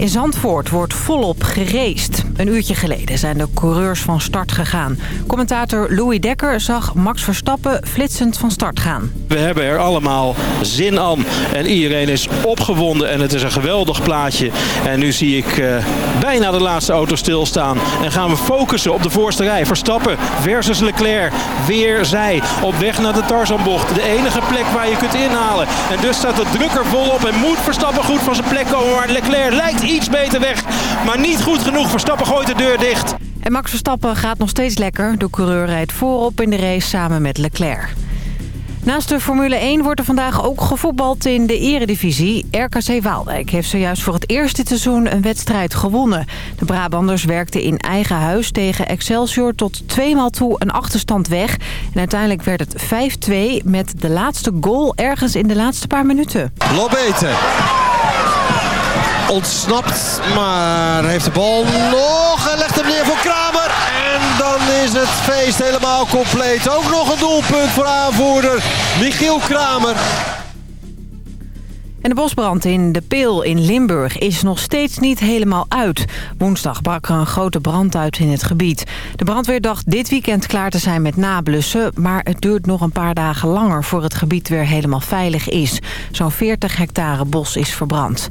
In Zandvoort wordt volop gereest. Een uurtje geleden zijn de coureurs van start gegaan. Commentator Louis Dekker zag Max Verstappen flitsend van start gaan. We hebben er allemaal zin aan en iedereen is opgewonden en het is een geweldig plaatje. En nu zie ik uh, bijna de laatste auto stilstaan en gaan we focussen op de voorste rij. Verstappen versus Leclerc, weer zij op weg naar de Tarzanbocht. De enige plek waar je kunt inhalen. En dus staat de druk er volop en moet Verstappen goed van zijn plek komen. Maar Leclerc lijkt iets beter weg, maar niet goed genoeg. Verstappen gooit de deur dicht. En Max Verstappen gaat nog steeds lekker. De coureur rijdt voorop in de race samen met Leclerc. Naast de Formule 1 wordt er vandaag ook gevoetbald in de eredivisie. RKC Waalwijk heeft zojuist voor het eerste seizoen een wedstrijd gewonnen. De Brabanders werkten in eigen huis tegen Excelsior tot tweemaal toe een achterstand weg. En uiteindelijk werd het 5-2 met de laatste goal ergens in de laatste paar minuten. Lobete ontsnapt, maar heeft de bal nog en legt hem neer voor Kramer. En dan is het feest helemaal compleet. Ook nog een doelpunt voor aanvoerder Michiel Kramer. En de bosbrand in de Peel in Limburg is nog steeds niet helemaal uit. Woensdag brak er een grote brand uit in het gebied. De brandweer dacht dit weekend klaar te zijn met nablussen... maar het duurt nog een paar dagen langer voor het gebied weer helemaal veilig is. Zo'n 40 hectare bos is verbrand.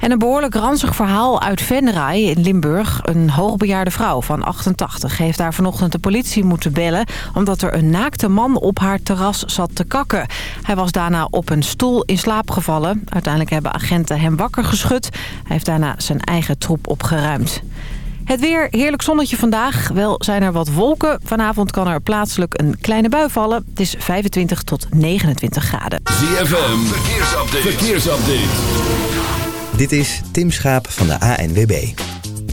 En een behoorlijk ranzig verhaal uit Venray in Limburg. Een hoogbejaarde vrouw van 88 heeft daar vanochtend de politie moeten bellen... omdat er een naakte man op haar terras zat te kakken. Hij was daarna op een stoel in slaap gevallen. Uiteindelijk hebben agenten hem wakker geschud. Hij heeft daarna zijn eigen troep opgeruimd. Het weer, heerlijk zonnetje vandaag. Wel zijn er wat wolken. Vanavond kan er plaatselijk een kleine bui vallen. Het is 25 tot 29 graden. ZFM, verkeersupdate. verkeersupdate. Dit is Tim Schaap van de ANWB.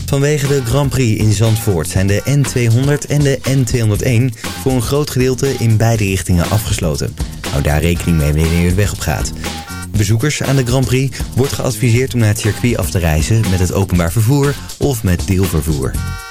Vanwege de Grand Prix in Zandvoort zijn de N200 en de N201 voor een groot gedeelte in beide richtingen afgesloten. Hou daar rekening mee wanneer je de weg op gaat. Bezoekers aan de Grand Prix wordt geadviseerd om naar het circuit af te reizen met het openbaar vervoer of met deelvervoer.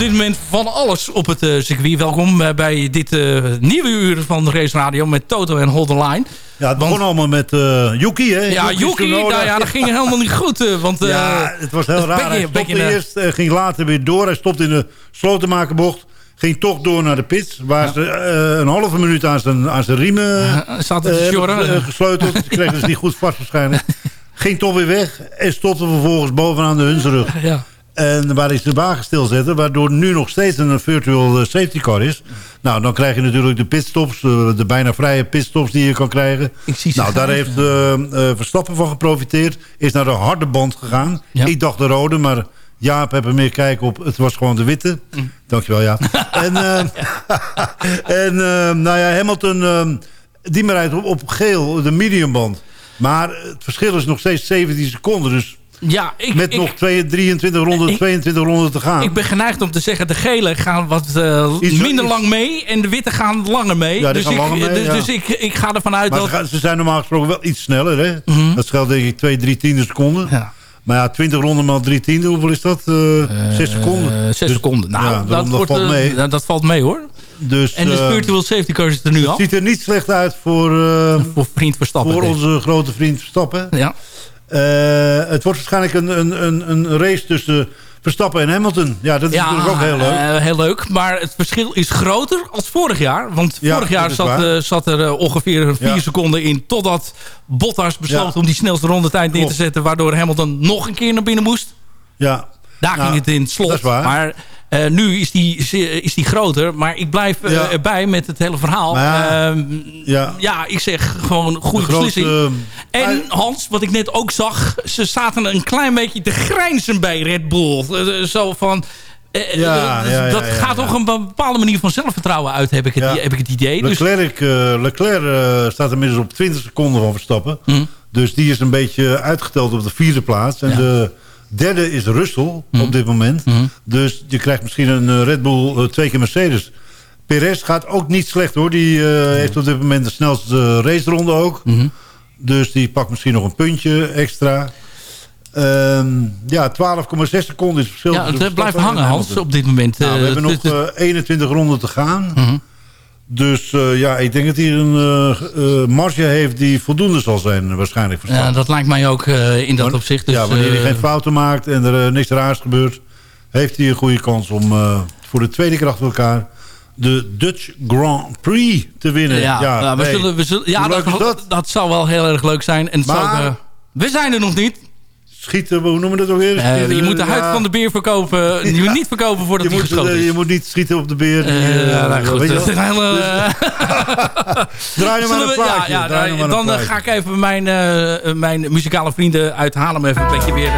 Dit moment van alles op het uh, circuit. Welkom uh, bij dit nieuwe uur van Race Radio met Toto en Hold the Line. Ja, het begon allemaal met Yuki, hè? Ja, Yuki, nou, ja, dat ging helemaal niet goed. want, ja, het was heel raar. Hij stopte eerst, ging later weer door. Hij stopte in de slotenmakerbocht. Ging toch door naar de pits. Waar ja. ze een halve minuut aan zijn, aan zijn riemen gesleuteld. Ze kreeg dus niet goed vast waarschijnlijk. Ging toch weer weg en stopte vervolgens bovenaan de Hunsrug. Ja. En waar is de wagen stilzetten, waardoor nu nog steeds een virtual eh, safety car is. Nou, dan krijg je natuurlijk de pitstops, eh, de bijna vrije pitstops die je kan krijgen. nou, daar heeft uh, Verstappen van geprofiteerd. Is naar de harde band gegaan. Ik dacht de rode, maar Jaap heb er meer kijken op. Het was gewoon de witte. Mm. Dankjewel, ja. en en nou ja, Hamilton, die maar rijdt op, op geel, de mediumband. Maar het verschil is nog steeds 17 seconden. Dus ja, ik, met nog 23 ronden, 22 ronden te gaan. Ik ben geneigd om te zeggen, de gele gaan wat uh, minder lang mee. En de witte gaan langer mee. Ja, dus ik, mee, dus, dus ik, ik ga ervan uit maar dat... Ze zijn normaal gesproken wel iets sneller. Hè? Mm -hmm. Dat scheelt denk ik 2, 3 tiende seconden. Ja. Maar ja, 20 ronden maal 3 tiende, hoeveel is dat? Uh, 6 seconden. 6 dus, seconden. Nou, ja, dat, wordt, valt mee. Uh, dat valt mee hoor. Dus, en de uh, spiritual safety car is er nu al. Het ziet er niet slecht uit voor, uh, voor vriend Verstappen. Voor onze grote vriend Verstappen. Ja. Uh, het wordt waarschijnlijk een, een, een, een race tussen Verstappen en Hamilton. Ja, dat is natuurlijk ook heel leuk. Uh, heel leuk, maar het verschil is groter als vorig jaar. Want vorig jaar zat, uh, zat, er ongeveer vier ja. seconden in... totdat Bottas besloot om die snelste rondetijd neer te zetten... waardoor Hamilton nog een keer naar binnen moest. Ja. Daar ging het in het slot. Maar uh, nu is die, is die groter. Maar ik blijf uh, erbij met het hele verhaal. Ja, uh, ja. ja. ik zeg gewoon goede beslissing. en Hans, wat ik net ook zag. Ze zaten een klein beetje te grijnzen bij Red Bull. zo van... Ja, ja, dat gaat toch een bepaalde manier van zelfvertrouwen uit, heb ik het, heb ik het idee. Dus- Leclerc, dus... Leclerc staat inmiddels op 20 seconden van Verstappen. Hm. Dus die is een beetje uitgeteld op de vierde plaats. En de Derde is Russell op mhm. dit moment. Mhm. Dus je krijgt misschien een eh, Red Bull, uh, twee keer Mercedes. Perez gaat ook niet slecht hoor. Die uh, heeft op dit moment de snelste raceronde ook. Mhm. Dus die pakt misschien nog een puntje extra. Um, ja, 12,6 seconden is verschil. Ja, het blijft hangen Hans op dit moment. Nou, we hebben nog uh, 21 ronden te gaan. Dus uh, ja, ik denk dat hij een uh, marge heeft die voldoende zal zijn waarschijnlijk. Ja, dat lijkt mij ook in dat opzicht. Dus, ja, wanneer hij geen fouten maakt en er niks raars gebeurt... heeft hij een goede kans om voor de tweede keer achter elkaar... de Dutch Grand Prix te winnen. Ja, ja, nou, we zullen, we zullen, ja dat, dat? dat, zou wel heel erg leuk zijn. En maar, zou, we zijn er nog niet schieten, hoe noemen we dat ook weer? Uh, je moet de huid van de beer verkopen. Je moet niet verkopen voordat je moet, geschoten is. Je moet niet schieten op de beer. Uh, ja, nou goed. Hele... Draai hem aan een plaatje. Ja, ja, dan ga ik even mijn, mijn muzikale vrienden uit Haarlem even een beetje weer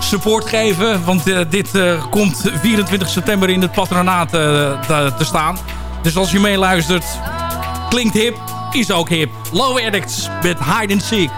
support geven. Want dit komt 24 september in het patronaat te, te staan. Dus als je meeluistert, klinkt hip, is ook hip. Low Addicts met Hide and Seek.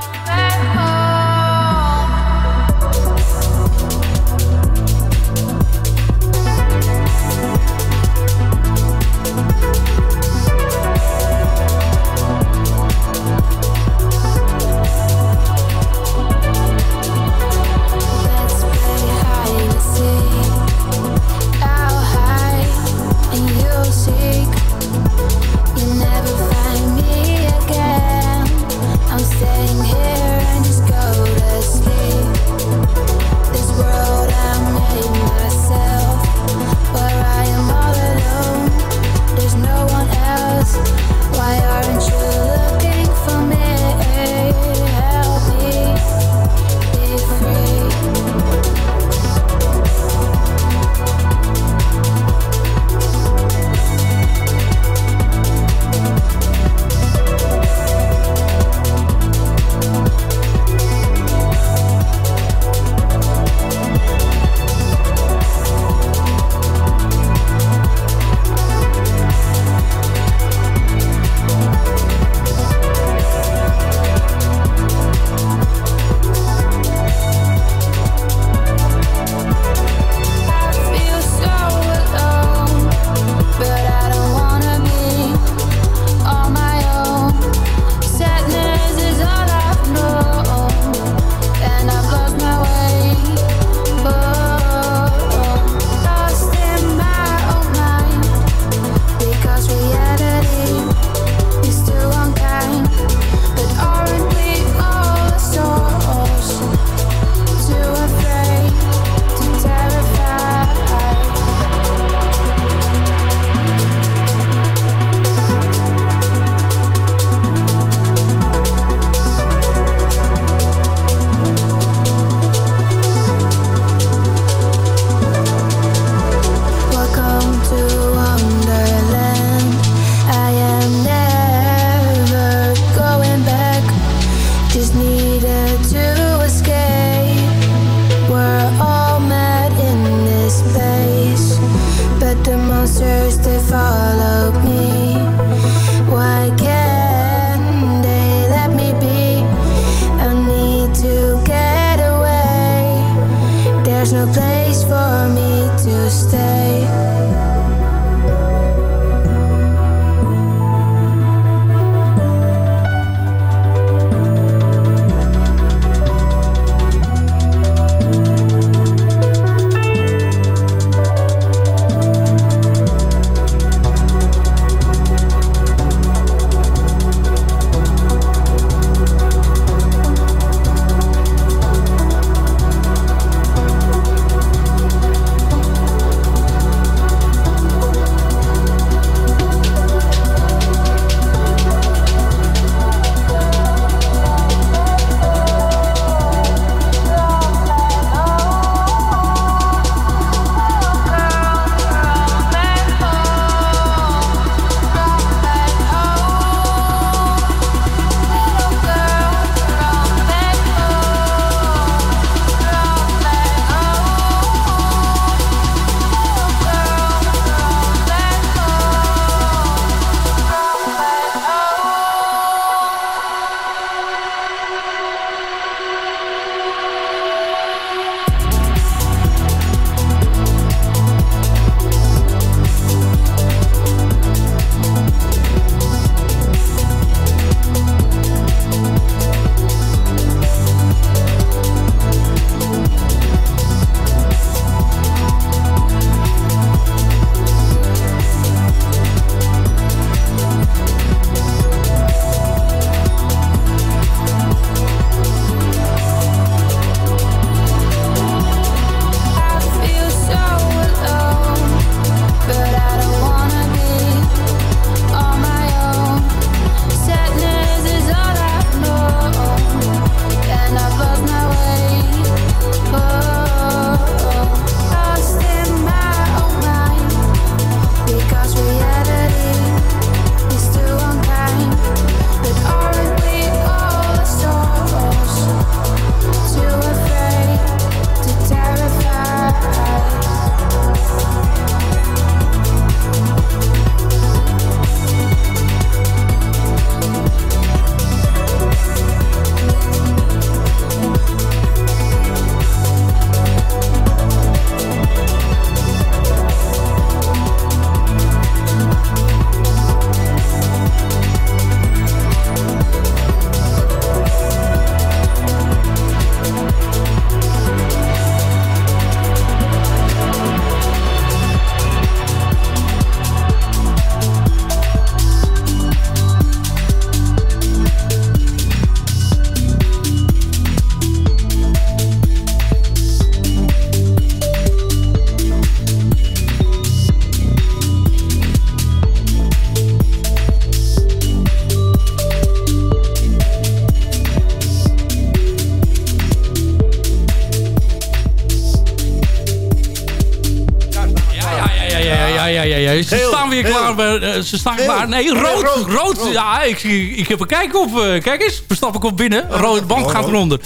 Eh, ze staan klaar. Nee, rood. rood, rood. Ja, ik, ik heb een kijk op. Uh, kijk eens, Verstappen komt binnen. Rode band gaat eronder.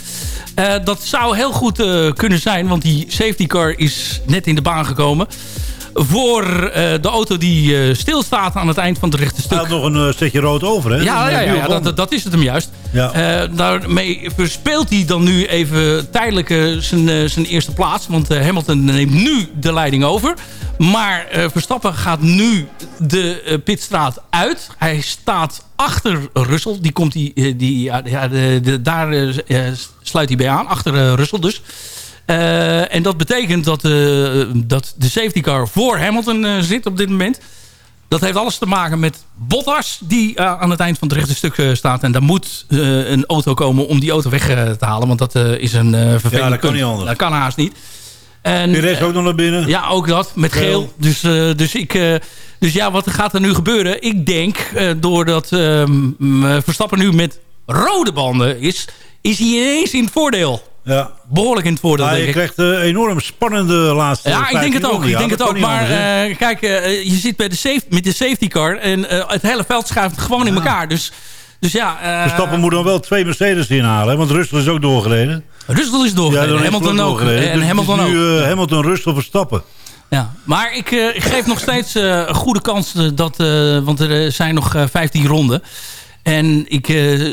Uh, dat zou heel goed kunnen zijn, want die safety car is net in de baan gekomen voor de auto die stilstaat aan het eind van het rechte stuk. Hij had nog een stukje rood over, hè? Ja, ja, ja, dat, dat, is het hem juist. Ja. daarmee verspeelt hij dan nu even tijdelijk zijn, zijn eerste plaats. Want Hamilton neemt nu de leiding over. Maar Verstappen gaat nu de pitstraat uit. Hij staat achter Russell. Die komt die, eh, die, ja, de, daar sluit hij bij aan. Achter Russell dus. en dat betekent dat, dat de safety car voor Hamilton zit op dit moment. Dat heeft alles te maken met Bottas die aan het eind van het rechte stuk staat. En daar moet een auto komen om die auto weg te halen. Want dat is een vervelend Ja, dat kan niet anders. Dat kan haast niet. En, Perez ook nog naar binnen? Ja, ook dat. Met geel. Dus, dus ik dus ja, wat gaat er nu gebeuren? Ik denk, doordat uh, Verstappen nu met rode banden is... is hij ineens in het voordeel. Ja. Behoorlijk in het voordeel, ja, denk je krijgt een enorm spannende laatste Ja, ik denk het ook. Ik denk het ook. Maar uh, kijk, uh, je zit bij de safe, met de safety car... en uh, het hele veld schuift gewoon in elkaar. Dus, dus ja... Verstappen moet dan wel twee Mercedes inhalen. Want Russell is ook doorgereden. Russell is doorgereden. Ja, Hamilton ook. En dus Hamilton ook. nu Hamilton, Russell, Verstappen. Ja, maar ik, uh, ik geef nog steeds uh, een goede kans dat, uh, want er zijn nog 15 ronden. En ik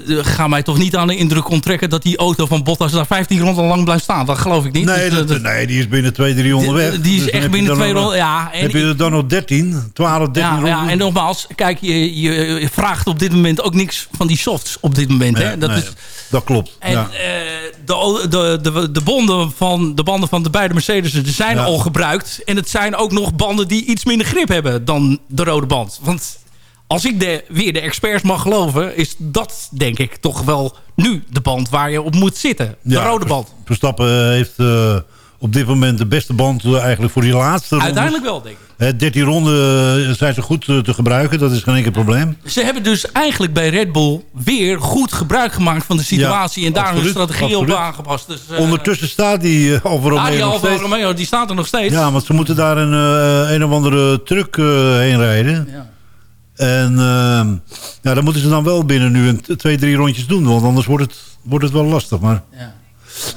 ga mij toch niet aan de indruk onttrekken... dat die auto van Bottas daar 15 ronden lang blijft staan. Dat geloof ik niet. Nee, dus, dat, nee die is binnen 2, 3 ronden weg. Die is dus echt binnen 2 ronden, ja. En heb je er dan nog 13, 12, 13 ja, ronden? Ja, en nogmaals, kijk, je, je vraagt op dit moment ook niks van die softs op dit moment. hè? Dat, is, dat klopt. En ja. de, de, de, de, bonden van, de banden van de beide Mercedes zijn al gebruikt. En het zijn ook nog banden die iets minder grip hebben dan de rode band. Want als ik de, weer de experts mag geloven... is dat denk ik toch wel nu de band waar je op moet zitten. De rode band. Verstappen heeft uh, op dit moment de beste band uh, eigenlijk voor die laatste rondes. Uiteindelijk wel, denk ik. Uh, 13 ronden zijn ze goed te gebruiken. Dat is geen enkel probleem. Ze hebben dus eigenlijk bij Red Bull weer goed gebruik gemaakt van de situatie. en daar een strategie op aangepast. Dus, Ondertussen staat die Alfa Romeo die Alfa Romeo, die staat er nog steeds. Ja, want ze moeten daar een, een of andere truck heen rijden. Ja. En uh, ja, dan moeten ze dan wel binnen nu een, twee, drie rondjes doen. Want anders wordt het, wordt het wel lastig. Maar... Ja.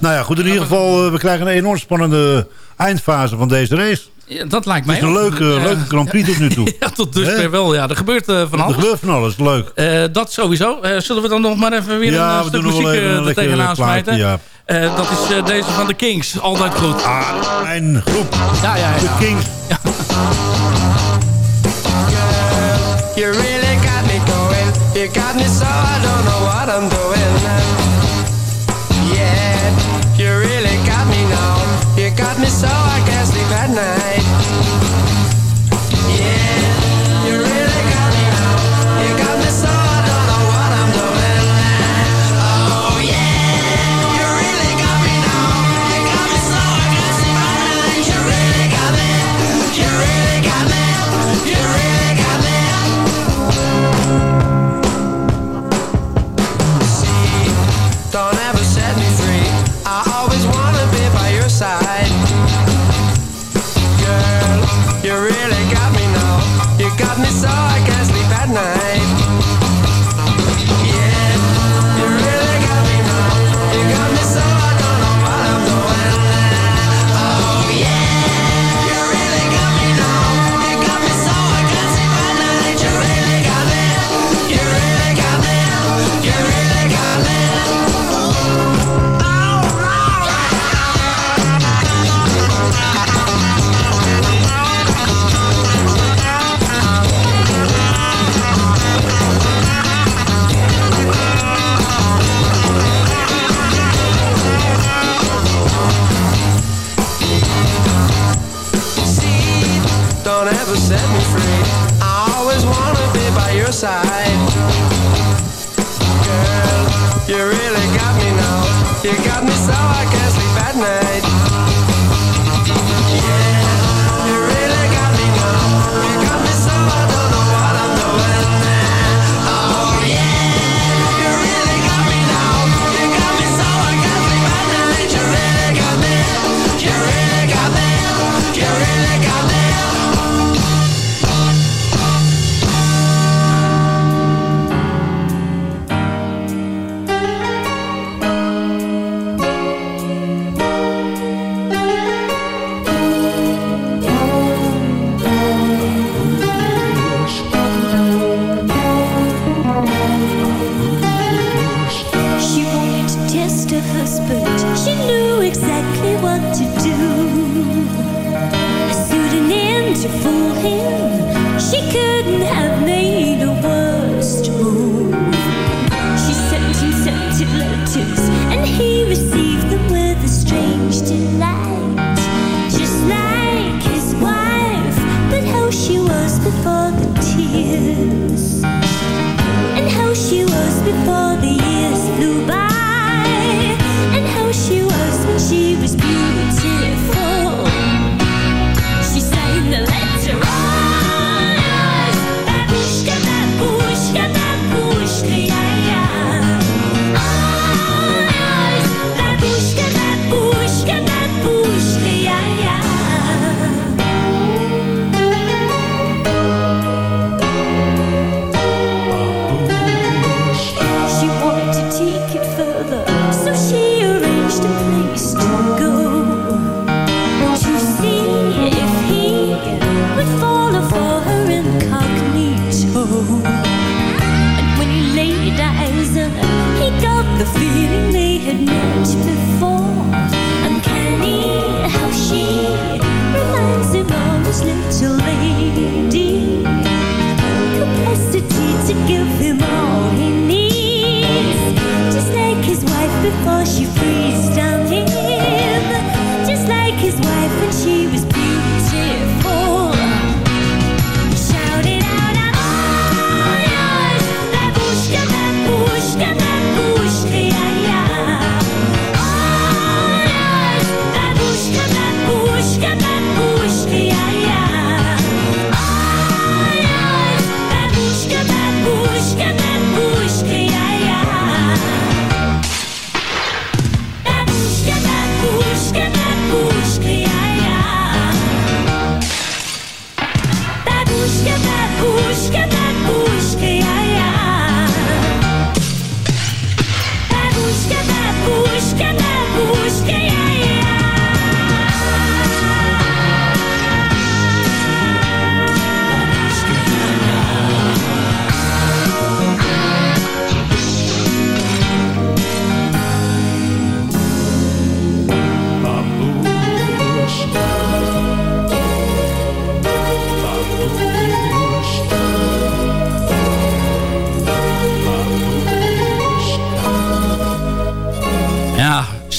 Nou ja, goed. In ieder geval, uh, we krijgen een enorm spannende eindfase van deze race. Ja, dat lijkt mij Het is een leuke, leuke Grand Prix tot nu toe. ja, tot dusver wel. Ja, er gebeurt uh, van alles. Er gebeurt van alles. Leuk. Uh, dat sowieso. zullen we dan nog maar even weer ja, een stuk muziek er tegenaan smijten? Ja. dat is deze van de Kings. Altijd goed. Ah, mijn groep. Ja, ja, ja. De Kings. Ja. You really got me going. You got me so I don't know what I'm doing. side.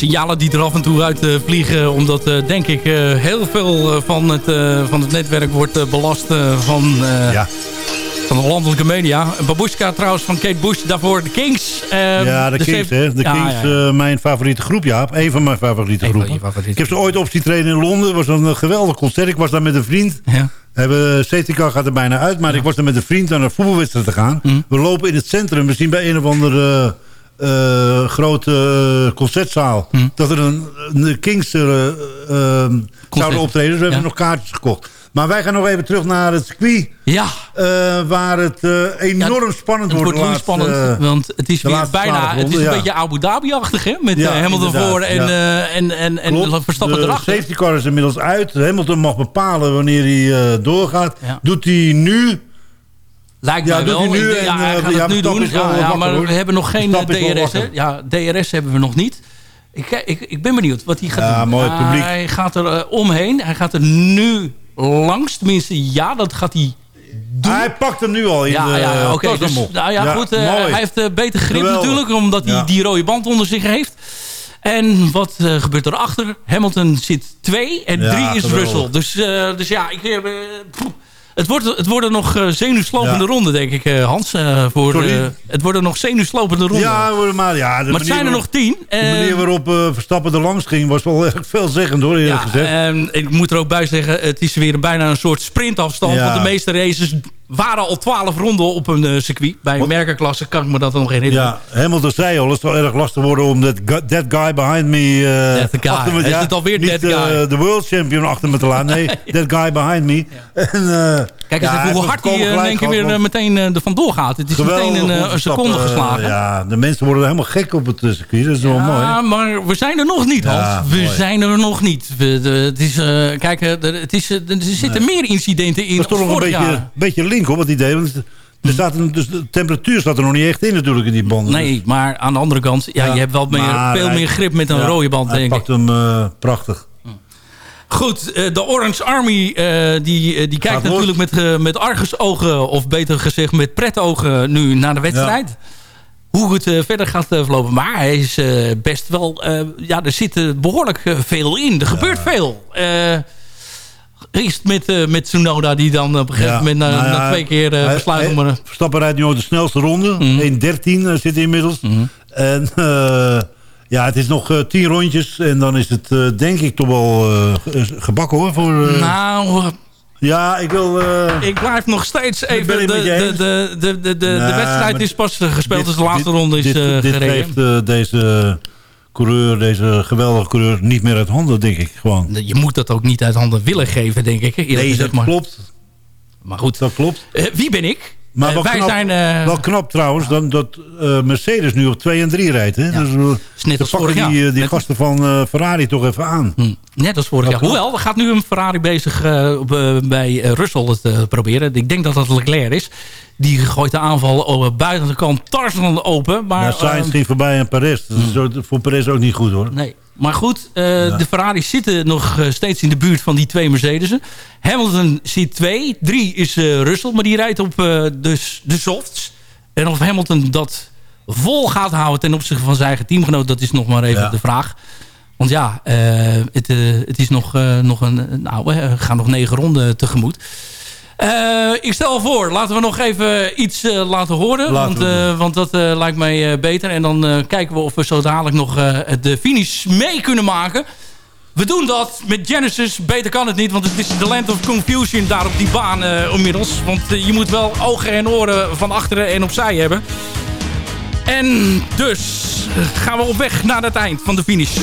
Signalen die er af en toe uit vliegen. Omdat denk ik heel veel van, het, van het netwerk wordt belast van... Ja van de landelijke media. Babushka trouwens van Kate Bush, daarvoor de Kings. Uh, ja, de, Kings, hè. De Kings, uh, mijn favoriete groep, Jaap. Een van mijn favoriete groepen. Ik heb ze ooit op zien trainen in Londen. Het was een geweldig concert. Ik was daar met een vriend. Ja. Hebben, gaat er bijna uit, maar ik was er met een vriend naar een voetbalwedstrijd te gaan. Mm. We lopen in het centrum. We zien bij een of andere... Uh, grote concertzaal. Hm. Dat er een, een Kings uh, zouden optreden. Dus we hebben nog kaartjes gekocht. Maar wij gaan nog even terug naar het circuit. Ja. Uh, waar het uh, enorm ja, spannend wordt. Het wordt nu spannend, uh, want het is weer bijna... Het is een ja. beetje Abu Dhabi-achtig, hè? Met ja, Hamilton voor en, en, en, en Verstappen de erachter. De safety car is inmiddels uit. Hamilton mag bepalen wanneer hij doorgaat. Doet hij nu... Lijkt ja, mij wel. Nu en, ja, hij gaat het nu doen. Ja, maar we hebben nog geen DRS. Hè? Ja, DRS hebben we nog niet. Ik, ik, ik ben benieuwd wat hij gaat ja, doen. Mooi publiek. Hij gaat er omheen. Hij gaat er nu langs. Tenminste, ja, dat gaat hij doen. Hij pakt hem nu al in ja, de ja, okay, dus, nou ja, goed, uh, Hij heeft uh, beter grip natuurlijk, omdat hij die rode band onder zich heeft. En wat uh, gebeurt erachter? Hamilton zit twee en drie is Russell. Dus, dus ja, ik... Het, wordt, het worden nog uh, zenuwslopende ja. ronden, denk ik, uh, Hans. Uh, voor, het worden nog zenuwslopende ronden. Ja, maar, ja, maar het zijn er nog tien. De manier waarop Verstappen er langs ging was wel echt veelzeggend hoor, eerlijk ja, gezegd. En ik moet er ook bij zeggen, het is weer bijna een soort sprintafstand. Want de meeste races waren al twaalf ronden op een uh, circuit. Bij een merkenklasse kan ik me dat nog herinneren. Ja, Hamilton zei al, het is wel erg lastig worden om dat, that guy behind me... Uh, that guy. Me, ja, is het alweer niet, that guy? Uh, de world champion achter me te laten. Nee, that guy behind me. Ja. En, Kijk eens ja, even hoe hard hij in één keer weer meteen er vandoor gaat. Het is meteen een, een seconde geslagen. Ja, de mensen worden helemaal gek op het circuit. Dat is wel mooi. Ja, maar we zijn er nog niet, Hans. we mooi. zijn er nog niet. We, de, het is, kijk, het is, er zitten nee. meer incidenten in. Dat is toch nog een beetje, beetje link op het idee want er staat een, dus de temperatuur staat er nog niet echt in natuurlijk in die banden. Nee, maar aan de andere kant, ja, ja je hebt wel meer, veel meer grip met een ja, rode band, denk ik. pakt hem uh, prachtig. Goed, uh, de Orange Army uh, die, die kijkt natuurlijk met, met argusogen, of beter gezegd met pretogen nu naar de wedstrijd. Hoe het verder gaat verlopen. Maar hij is best wel... ja, er zit behoorlijk veel in. Er gebeurt veel. Eerst met, uh, met Tsunoda die dan op een gegeven moment na, nou na, twee keer uh, besluit om... Een... Verstappen rijdt nu ook de snelste ronde. Mm -hmm. 1.13 uh, zit inmiddels. Mm -hmm. En ja, het is nog tien rondjes. En dan is het denk ik toch wel gebakken hoor. Voor, nou... Ja, ik wil... Ik blijf nog steeds even... De, de, de, de, de, wedstrijd is pas gespeeld, dit, dus de laatste dit, ronde is dit, gereden. Dit geeft deze coureur, deze geweldige coureur, niet meer uit handen, denk ik. Gewoon. Je moet dat ook niet uit handen willen geven, denk ik. Nee, dat maar. klopt. Maar goed. Dat klopt. Uh, wie ben ik? Maar uh, wij knap, zijn, uh, wel knap trouwens dan dat Mercedes nu op 2 en 3 rijdt. Hè? Dus, net als vorig jaar. die, die gasten van Ferrari toch even aan. Hm. Net als vorig jaar. Hoewel, er gaat nu een Ferrari bezig bij Russell het proberen. Ik denk dat dat Leclerc is. Die gooit de aanval buiten de kant Tarzan open. Maar, ja, Sainz ging voorbij en Perez. Dat is hm. voor Perez ook niet goed hoor. Nee. Maar goed, uh, de Ferraris zitten nog uh, steeds in de buurt van die twee Mercedes'en. Hamilton zit twee. Drie is uh, Russell, maar die rijdt op dus de softs. En of Hamilton dat vol gaat houden ten opzichte van zijn eigen teamgenoot... dat is nog maar even ja. de vraag. Want ja, het, het is nog, nog een... Nou, we gaan nog negen ronden tegemoet. Uh, ik stel voor, laten we nog even iets uh, laten horen. Laten want, uh, want dat lijkt mij beter. En dan kijken we of we zo dadelijk nog de finish mee kunnen maken. We doen dat met Genesis. Beter kan het niet, want het is de Land of Confusion daar op die baan inmiddels. Want je moet wel ogen en oren van achteren en opzij hebben. En dus gaan we op weg naar het eind van de finish.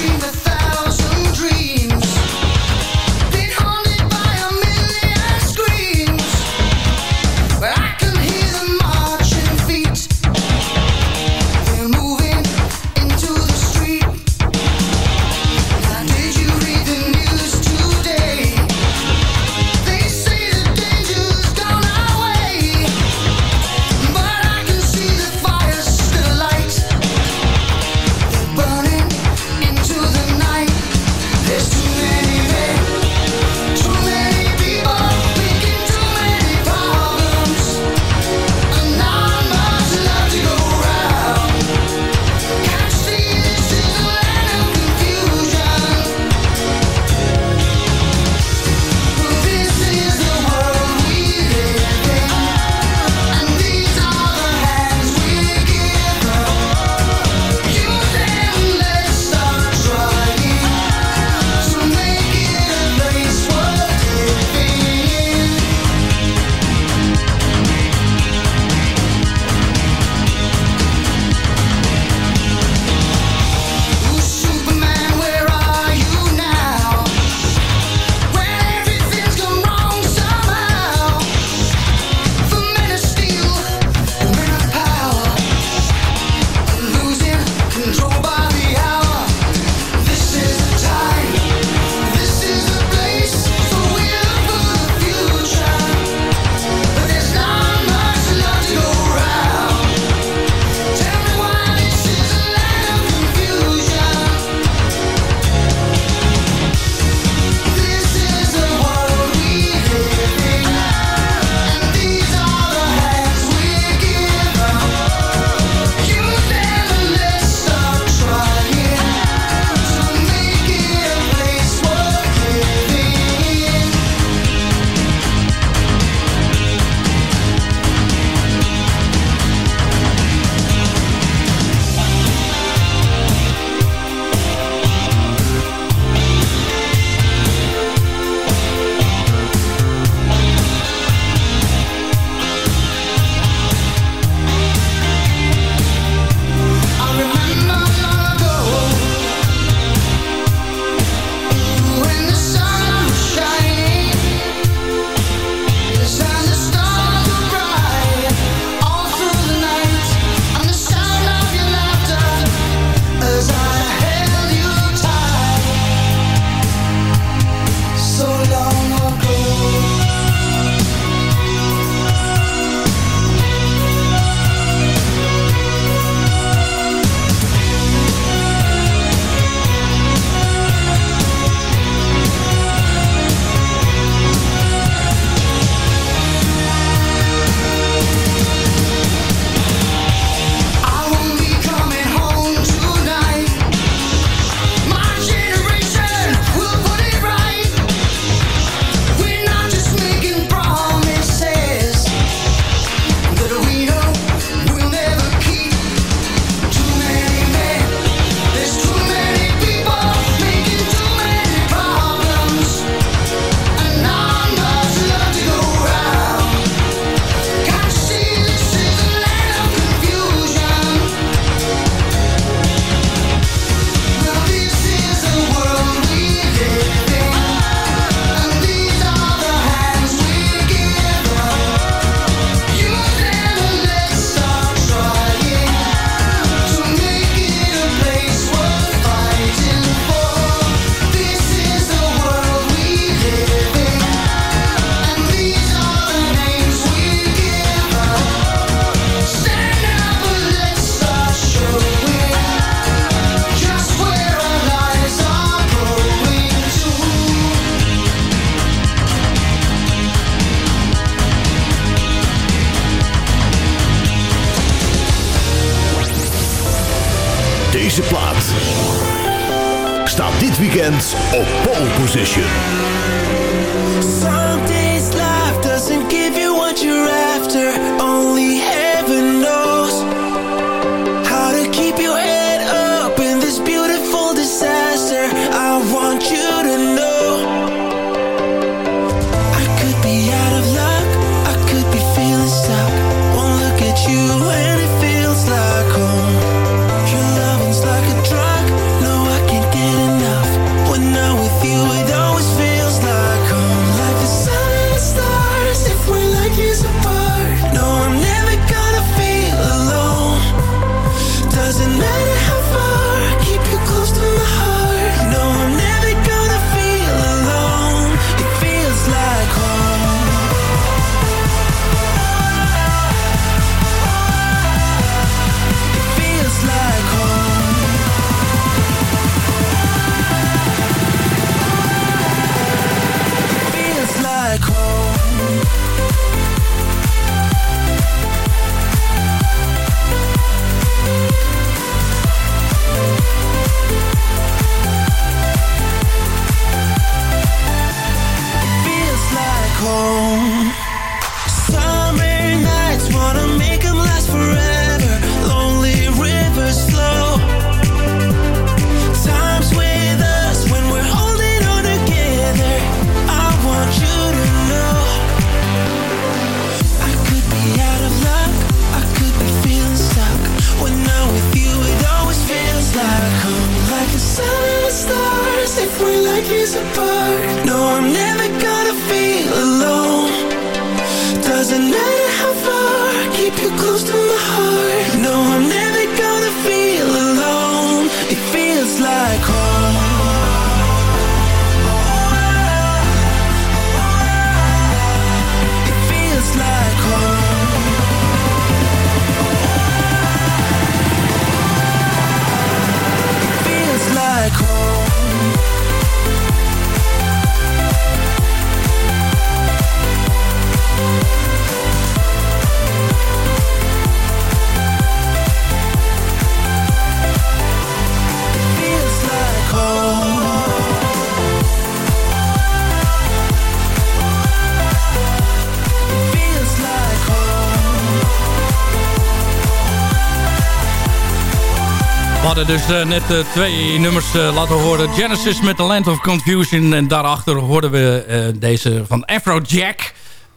Dus eh, net eh, twee nummers eh, laten horen. Genesis met The Land of Confusion. En daarachter hoorden we deze van Afrojack.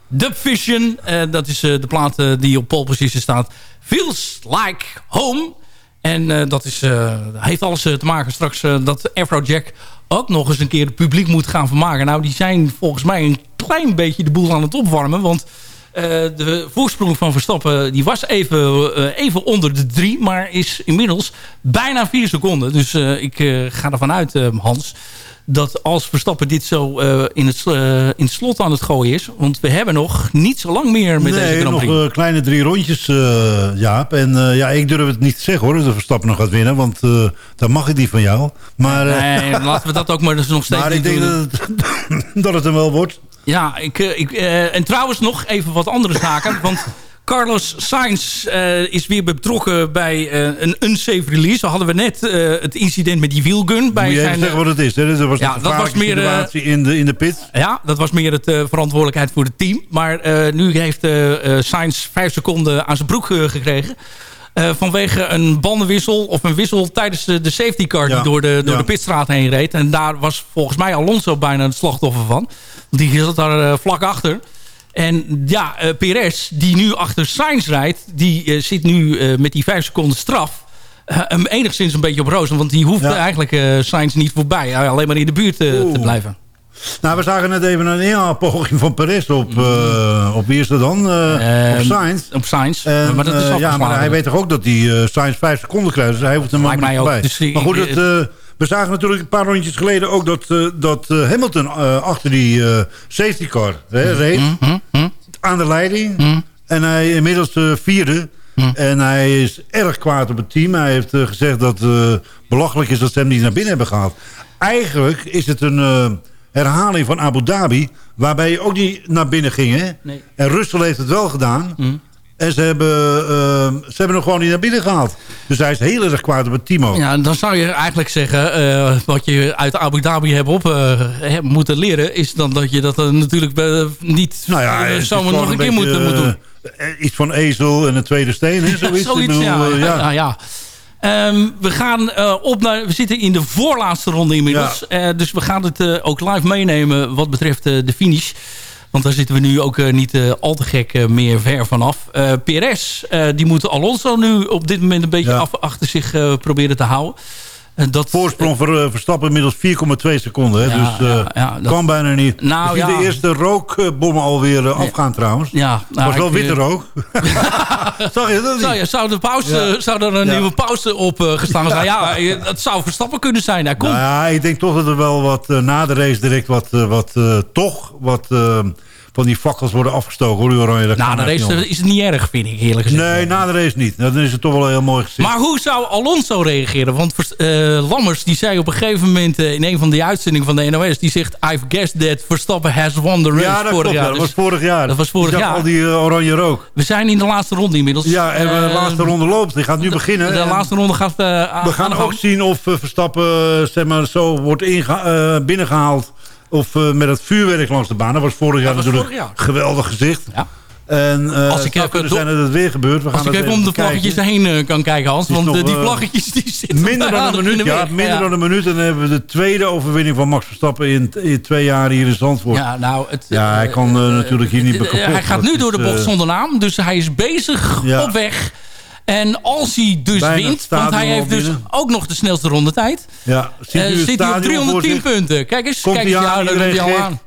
Dub Vision. Dat is de plaat die op pole position staat. Feels Like Home. En dat is, heeft alles te maken straks dat Afrojack ook nog eens een keer het publiek moet gaan vermaken. Nou, die zijn volgens mij een klein beetje de boel aan het opwarmen. Want eh, de voorsprong van Verstappen die was even, eh, even onder de drie. Maar is inmiddels bijna vier seconden. Dus eh, ik ga ervan uit, Hans dat als Verstappen dit zo in, het, in het slot aan het gooien is... want we hebben nog niet zo lang meer met deze Nee, Grand nog Prix. eh, kleine drie rondjes, Jaap. En ja, ik durf het niet te zeggen hoor, dat Verstappen nog gaat winnen. Want dan mag ik die van jou. Maar, Nee, laten we dat ook maar dus nog steeds maar ik denk doen. dat het, dat het hem wel wordt. Ja, ik, eh, ik, eh, en trouwens nog even wat andere zaken. Want Carlos Sainz eh, is weer betrokken bij een unsafe release. Hadden we net het incident met die wielgun. Bij Moet je even zijn, zeggen wat het is. Hè? Dat was Ja, een dat was meer, situatie in de, in de pit. Ja, dat was meer het verantwoordelijkheid voor het team. Maar nu heeft Sainz vijf seconden aan zijn broek gekregen. Eh, vanwege een bandenwissel of een wissel tijdens de, de safety car Ja, die door, de, door ja. de pitstraat heen reed. En daar was volgens mij Alonso bijna het slachtoffer van. Die zat daar eh, vlak achter. En ja, eh Perez, die nu achter Sainz rijdt... die zit nu met die vijf seconden straf... hem enigszins een beetje op rozen. Want die hoeft Ja. eigenlijk Sainz niet voorbij. alleen maar in de buurt te blijven. Nou, we zagen net even een inhaalpoging van Perez op, eh, op wie is dat dan? Eh, Ehm, op Sainz. Op Sainz. En, maar dat is eh, ja, maar hij weet toch ook dat hij eh Sainz vijf seconden krijgt. Dus hij hoeft hem Lijkt mij niet ook. bij. Dus maar goed, het, eh, we zagen natuurlijk een paar rondjes geleden ook dat, eh, dat eh, Hamilton eh, achter die eh, safety car hè, reed. Aan de leiding. En hij inmiddels eh, vierde. En hij is erg kwaad op het team. Hij heeft eh, gezegd dat het belachelijk is dat ze hem niet naar binnen hebben gehaald. Eigenlijk is het een eh, herhaling van Abu Dhabi... waarbij je ook niet naar binnen ging. Hè? Nee. En Russell heeft het wel gedaan. En ze hebben, ze hebben hem gewoon niet naar binnen gehaald. Dus hij is heel erg kwaad op het Timo. Ja, dan zou je eigenlijk zeggen... wat je uit Abu Dhabi hebt op moeten leren... is dan dat je dat natuurlijk niet nou ja, zomaar nog een keer moet, moet doen. iets van ezel en een tweede steen. Hè, zoiets. zoiets bedoel, ja. ja. ja. Ehm, we gaan uh, op naar... We zitten in de voorlaatste ronde inmiddels. Uh, dus we gaan het uh, ook live meenemen wat betreft de finish. Want daar zitten we nu ook niet al te gek meer ver vanaf. PRS, die moet Alonso nu op dit moment een beetje af, achter zich proberen te houden. Dat, Voorsprong voor Verstappen inmiddels 4,2 seconden. Hè? Ja, dus uh, ja, dat, kan bijna niet. Nou, ik zie de eerste rookbommen alweer uh, afgaan trouwens. Ja, nou, was wel witte rook. Zag je dat niet? Zou, zou, de pauze, zou er een nieuwe pauze op uh, gestaan zijn? Ja, het zou Verstappen kunnen zijn. Nou, ja, ik denk toch dat er wel wat na de race direct wat, wat toch wat van die fakkels worden afgestoken. Hoor, Oranje, dat na de race is het niet erg, vind ik eerlijk gezegd. Nee, na de race niet. Dan is het toch wel heel mooi gezien. Maar hoe zou Alonso reageren? Want uh, Lammers die zei op een gegeven moment uh, in een van die uitzendingen van de NOS... die zegt, I've guessed that Verstappen has won the race ja, dat vorig jaar. dat was dus vorig jaar. Dat was vorig jaar. al die uh, oranje rook. We zijn in de laatste ronde inmiddels. Ja, en de laatste ronde loopt. Die gaat nu beginnen. De, de laatste ronde gaat We gaan ook zien of Verstappen zeg maar, zo wordt binnengehaald of uh, met het vuurwerk langs de baan. Dat was vorig jaar natuurlijk vorig jaar. geweldig gezicht. Ja. En uh, als ik even zijn dat het weer gebeurt. We als ik even om de vlaggetjes heen uh, kan kijken, Hans. Want nog, die vlaggetjes die zitten minder dan een minuut. Ja, minder dan een minuut. En dan hebben we de tweede overwinning van Max Verstappen in, in twee jaar hier in Zandvoort. Ja, nou, het, ja hij kan natuurlijk hier niet bekapot. Hij gaat nu door de bocht zonder naam. Dus hij is bezig op weg en als hij dus wint, want hij heeft dus ook nog de snelste rondetijd. Ja, uh, zit hij op 310 punten. Kijk eens, komt kijk eens, ja, dat hij al aan.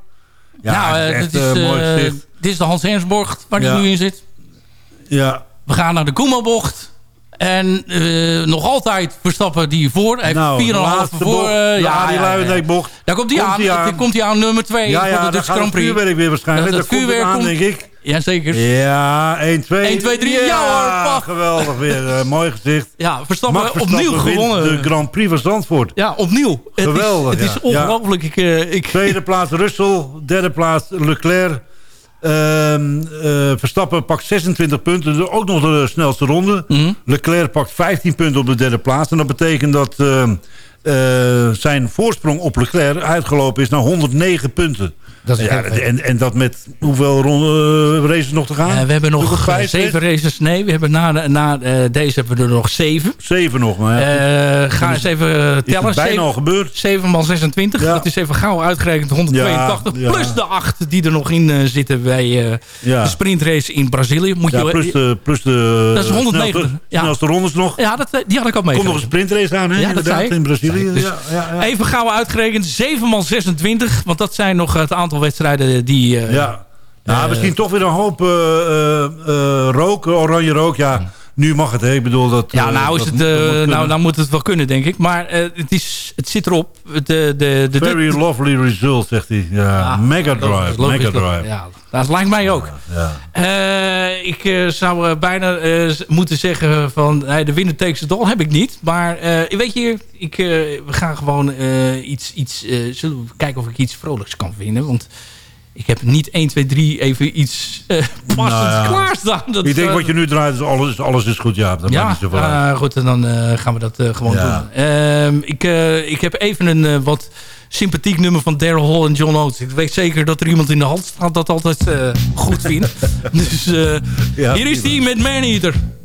Ja, nou, uh, dit, is, uh, dit is de Hans Hensborg waar hij nu in zit. Ja. We gaan naar de Koemelbocht. En uh, nog altijd Verstappen die voor. Hij heeft nou, 4,5 voor. Uh, ja, die Luijendijk-bocht. Daar komt hij aan. aan. Komt hij aan nummer 2 ja, ja, de Dutch Grand Prix. vuurwerk weer waarschijnlijk. Dat, dat vuurwerk komt aan, denk ik. Jazeker. Ja, 1, 2. 1, 2, 3. Ja, ja hoor, geweldig weer. Uh, mooi gezicht. Ja, Verstappen, Verstappen opnieuw gewonnen. de Grand Prix van Zandvoort. Ja, opnieuw. Geweldig. Het is, het is ongelooflijk. Ik, uh, ik... Tweede plaats Russell. Derde plaats Leclerc. Uh, Verstappen pakt 26 punten. Dus ook nog de snelste ronde. Mm -hmm. Leclerc pakt 15 punten op de derde plaats. En dat betekent dat zijn voorsprong op Leclerc uitgelopen is naar 109 punten. Dat ja, en, en dat met hoeveel ronde, uh, races nog te gaan? Uh, we hebben nog vijf, zeven races. Nee, we hebben na, na uh, deze hebben we er nog zeven. Zeven nog, maar ja. ga eens even tellen. Is bijna al gebeurd. 7 x 26. Ja. Dat is even gauw uitgerekend 182. Ja, plus de acht die er nog in zitten bij de sprintrace in Brazilië. Moet je, plus, de, plus de... Dat is 190. Snelste, snelste rondes nog. Ja, dat, die had ik al mee. Komt nog een sprintrace aan, hè? Ja, dat zei in Brazilië. Dus even gauw uitgerekend. 7 x 26. Want dat zijn nog het aantal wedstrijden die... Uh, ja, nou, we zien toch weer een hoop uh, rook, oranje rook. Ja, nu mag het, hè? Ik bedoel dat... Ja, nou, is het, uh, nou, nou moet het wel kunnen, denk ik. Maar uh, het, is, het zit erop. De, de, de, Very lovely result, zegt hij. Ja, ja Mega Drive. Mega Drive. Ja, dat lijkt mij ook. Ik zou bijna moeten zeggen van... de winner takes it all heb ik niet. Maar weet je, ik, we gaan gewoon iets... iets zullen we kijken of ik iets vrolijks kan vinden. Want ik heb niet 1, 2, 3 even iets uh, passends nou ja. klaarstaan. Dat, ik denk uh, wat je nu draait, alles, alles is goed. Ja, dat ja niet zoveel uh, goed, en dan uh, gaan we dat gewoon ja. doen. Ehm, ik, ik heb even een wat sympathiek nummer van Daryl Hall en John Oates. Ik weet zeker dat er iemand in de hand staat dat altijd goed vindt. dus ja, hier is die met Maneater. zit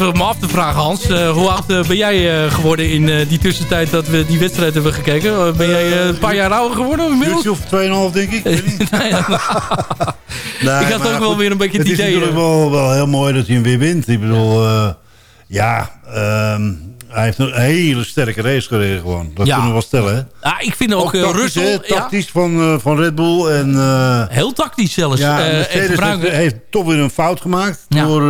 even me af te vragen, Hans. Uh, hoe oud uh, ben jij uh, geworden in die tussentijd dat we die wedstrijd hebben gekeken? ben jij een paar jaar ouder geworden inmiddels? Of 2,5 denk ik. nee, nee, ik had ook wel weer een beetje het, het idee. Het is natuurlijk wel, wel heel mooi dat hij hem weer wint. Ik bedoel, ja... Um, hij heeft een hele sterke race gereden gewoon. Dat kunnen we wel stellen. Hè? Ja, ik vind ook, ook uh, Russell... Tactisch van, uh, van Red Bull. En, uh, Heel tactisch zelfs. Ja, Mercedes heeft, heeft, toch weer een fout gemaakt. Door,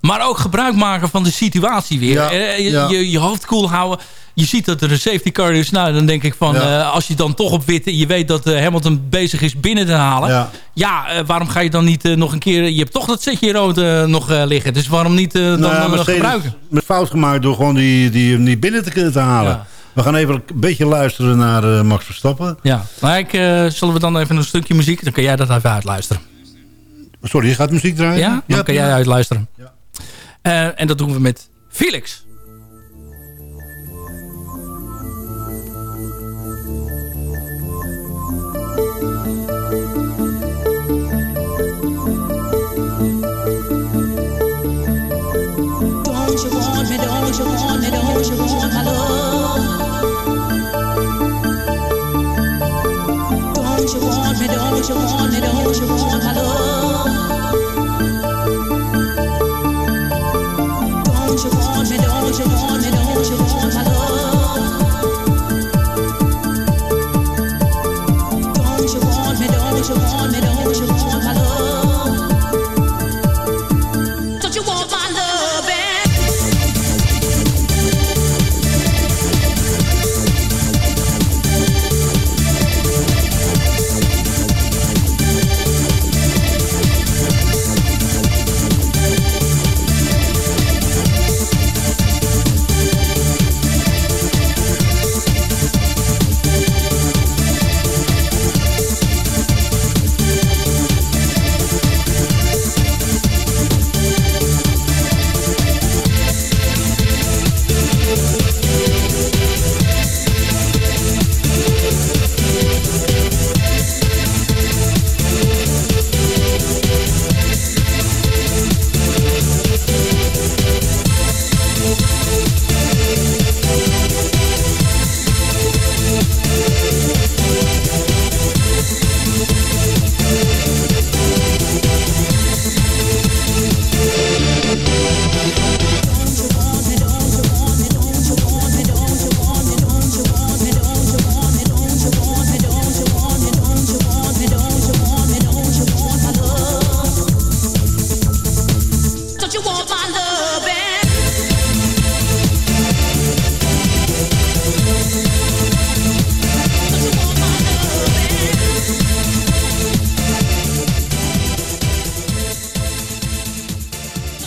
maar ook gebruik maken van de situatie weer. Je, je, je hoofd koel houden je ziet dat er een safety car is. Nou, dan denk ik van, ja. uh, als je dan toch op witte... je weet dat uh, Hamilton bezig is binnen te halen. Ja, ja uh, waarom ga je dan niet nog een keer... je hebt toch dat setje rood nog liggen. Dus waarom niet dan nou, nog gebruiken? Met fout gemaakt door gewoon die, die hem niet binnen te, te halen. Ja. We gaan even een beetje luisteren naar Max Verstappen. Ja, maar ik, zullen we dan even een stukje muziek... dan kan jij dat even uitluisteren. Sorry, je gaat muziek draaien? Ja, dan kan jij uitluisteren. Ja. en dat doen we met Felix. You want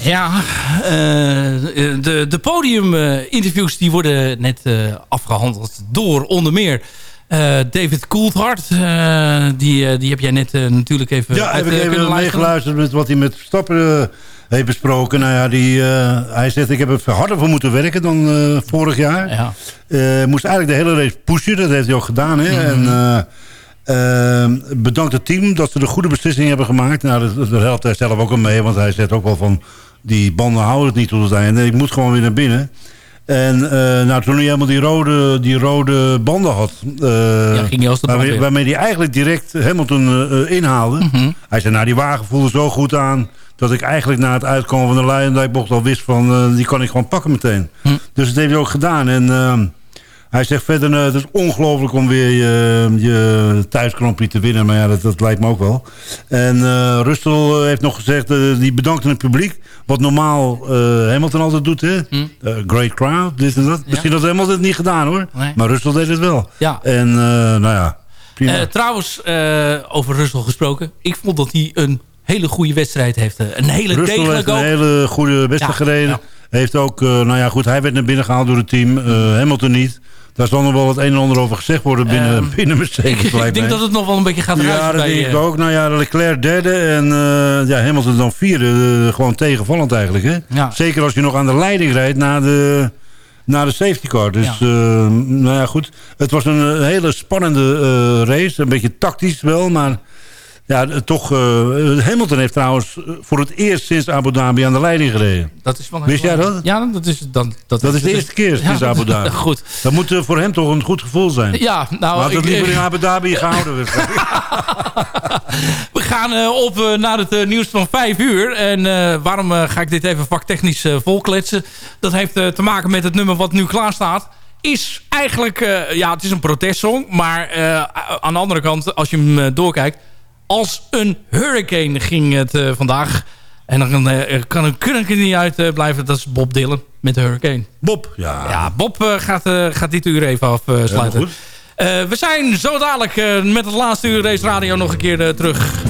Ja, uh, de, de podiuminterviews die worden net uh, afgehandeld door onder meer uh, David Coulthard. die, die heb jij net natuurlijk even Ja, heb ik even meegeluisterd met wat hij met Stappen heeft besproken. Nou ja, die, hij zegt ik heb er harder voor moeten werken dan vorig jaar. Ja. moest eigenlijk de hele race pushen, dat heeft hij ook gedaan. Hè? Mm -hmm. en, bedankt het team dat ze de goede beslissing hebben gemaakt. Nou, dat, dat helpt hij zelf ook al mee, want hij zegt ook wel van die banden houden het niet tot het einde. Ik moet gewoon weer naar binnen. En nou, toen hij helemaal die rode, die rode banden had... Ja, ging als waarmee, waarmee hij eigenlijk direct Hamilton inhaalde. Mm Hij zei, nou die wagen voelde zo goed aan... dat ik eigenlijk na het uitkomen van de Leijendijkbocht al wist van... die kan ik gewoon pakken meteen. Mm. Dus dat heeft hij ook gedaan. En ehm, hij zegt verder, uh, het is ongelooflijk om weer je, je thuiskrampje te winnen. Maar ja, dat, dat lijkt me ook wel. En uh, Rustel heeft nog gezegd, die bedankt het publiek. Wat normaal Hamilton altijd doet. Hè? Hm. great crowd, dit en dat. Ja. Misschien had Hamilton het niet gedaan hoor. Nee. Maar Rustel deed het wel. Ja. En nou ja, trouwens, over Rustel gesproken. Ik vond dat hij een hele goede wedstrijd heeft. Een hele Rustel degelijke heeft een hele goede wedstrijd ja, gereden. Heeft ook, nou ja goed, hij werd naar binnen gehaald door het team. Hamilton niet. Daar zal nog wel het een en ander over gezegd worden binnen, um, binnen Mercedes. Ik, ik denk dat het nog wel een beetje gaat Ja, dat denk ik ook. Nou ja, Leclerc derde en uh, ja, Hamilton dan vierde. Uh, gewoon tegenvallend eigenlijk. Hè? Ja. Zeker als je nog aan de leiding rijdt na de, na de safety car. Dus ja. Uh, nou ja, goed. Het was een hele spannende race. Een beetje tactisch wel, maar... Ja, toch. Uh, Hamilton heeft trouwens voor het eerst sinds Abu Dhabi aan de leiding gereden. Dat is van Wist jij dat? Ja, dat is, dan, dat, dat is, de eerste keer sinds ja, Abu Dhabi. Goed. Dat moet voor hem toch een goed gevoel zijn. Ja, nou. Maar dat liever in Abu Dhabi gehouden. We gaan op naar het nieuws van vijf uur. En waarom ga ik dit even vaktechnisch volkletsen? Dat heeft te maken met het nummer wat nu klaar staat is eigenlijk... ja, het is een protestsong. Maar aan de andere kant, als je hem doorkijkt als een hurricane ging het uh, vandaag. En dan uh, kan, kan ik er niet uit uh, blijven. Dat is Bob Dylan met de hurricane. Bob, ja. Ja, Bob gaat, gaat dit uur even afsluiten. we zijn zo dadelijk met het laatste uur Race Radio nog een keer terug.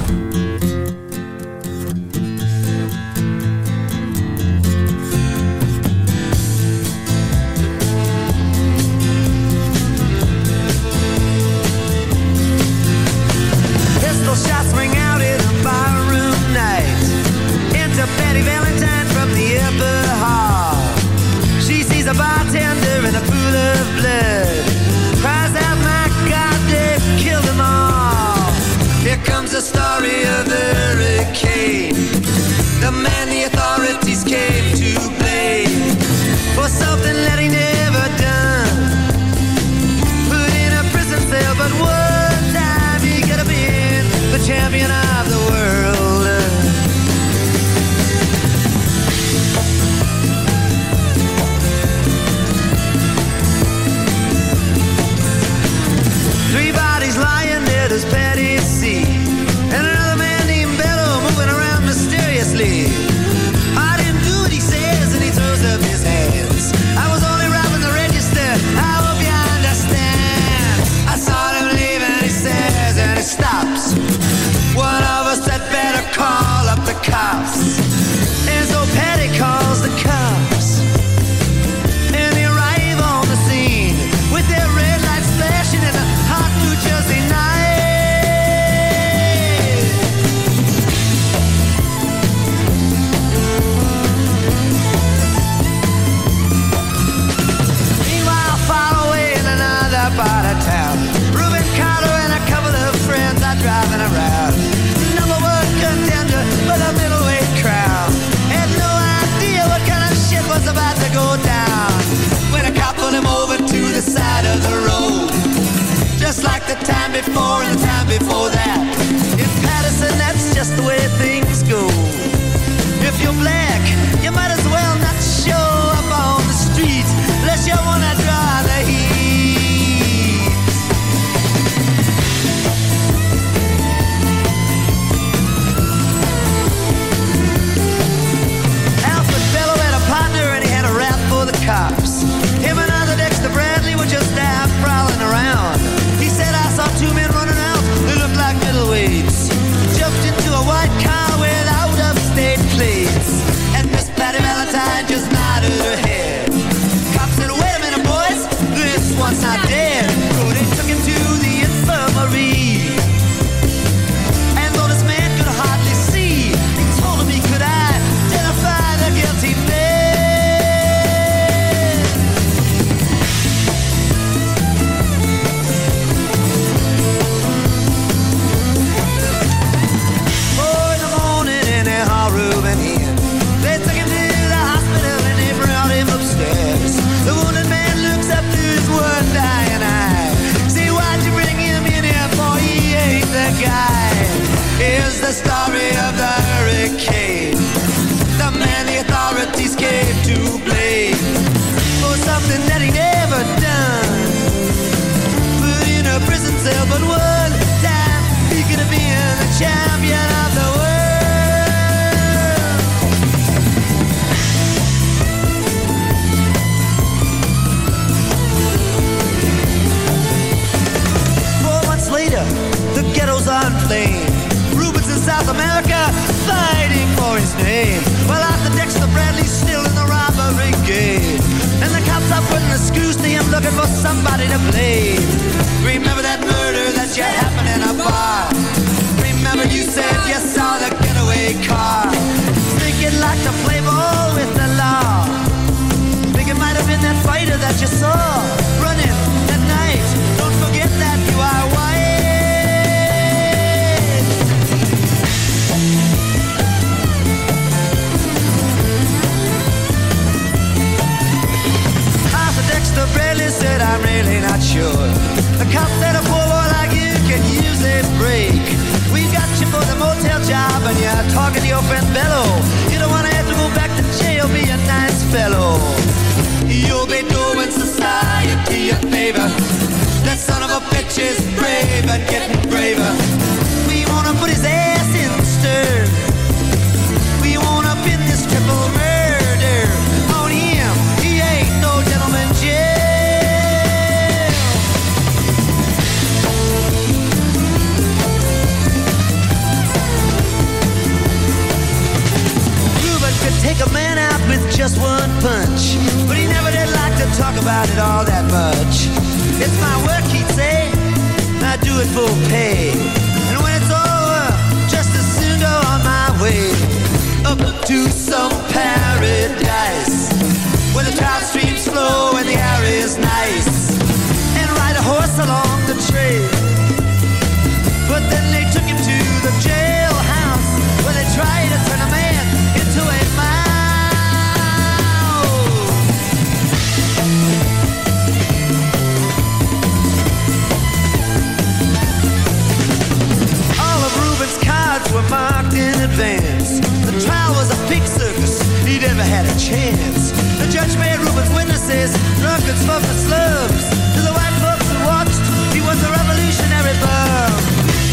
tickets for the slums. To the white folks who watched, he was a revolutionary bum.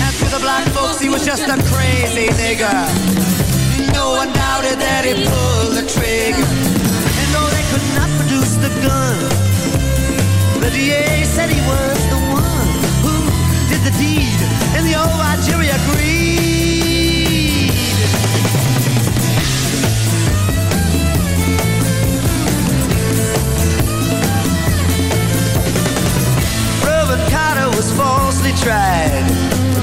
And to the black folks, he was just a crazy nigger. No one doubted that he pulled the trigger. And though they could not produce the gun, the DA said he was the one who did the deed. And the old Algeria agreed. tried.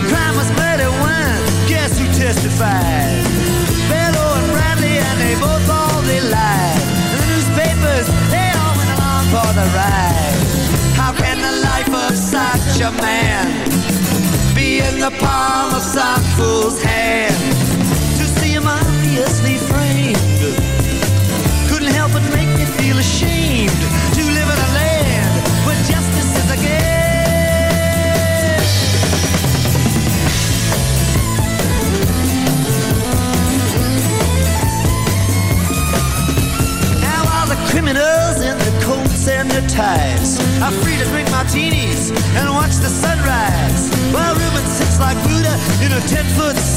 Crime was murder once, guess who testified? Bellow and Bradley, and they both all they lied. The newspapers, they all went along for the ride. How can the life of such a man be in the palm of some fool's hand? ten foot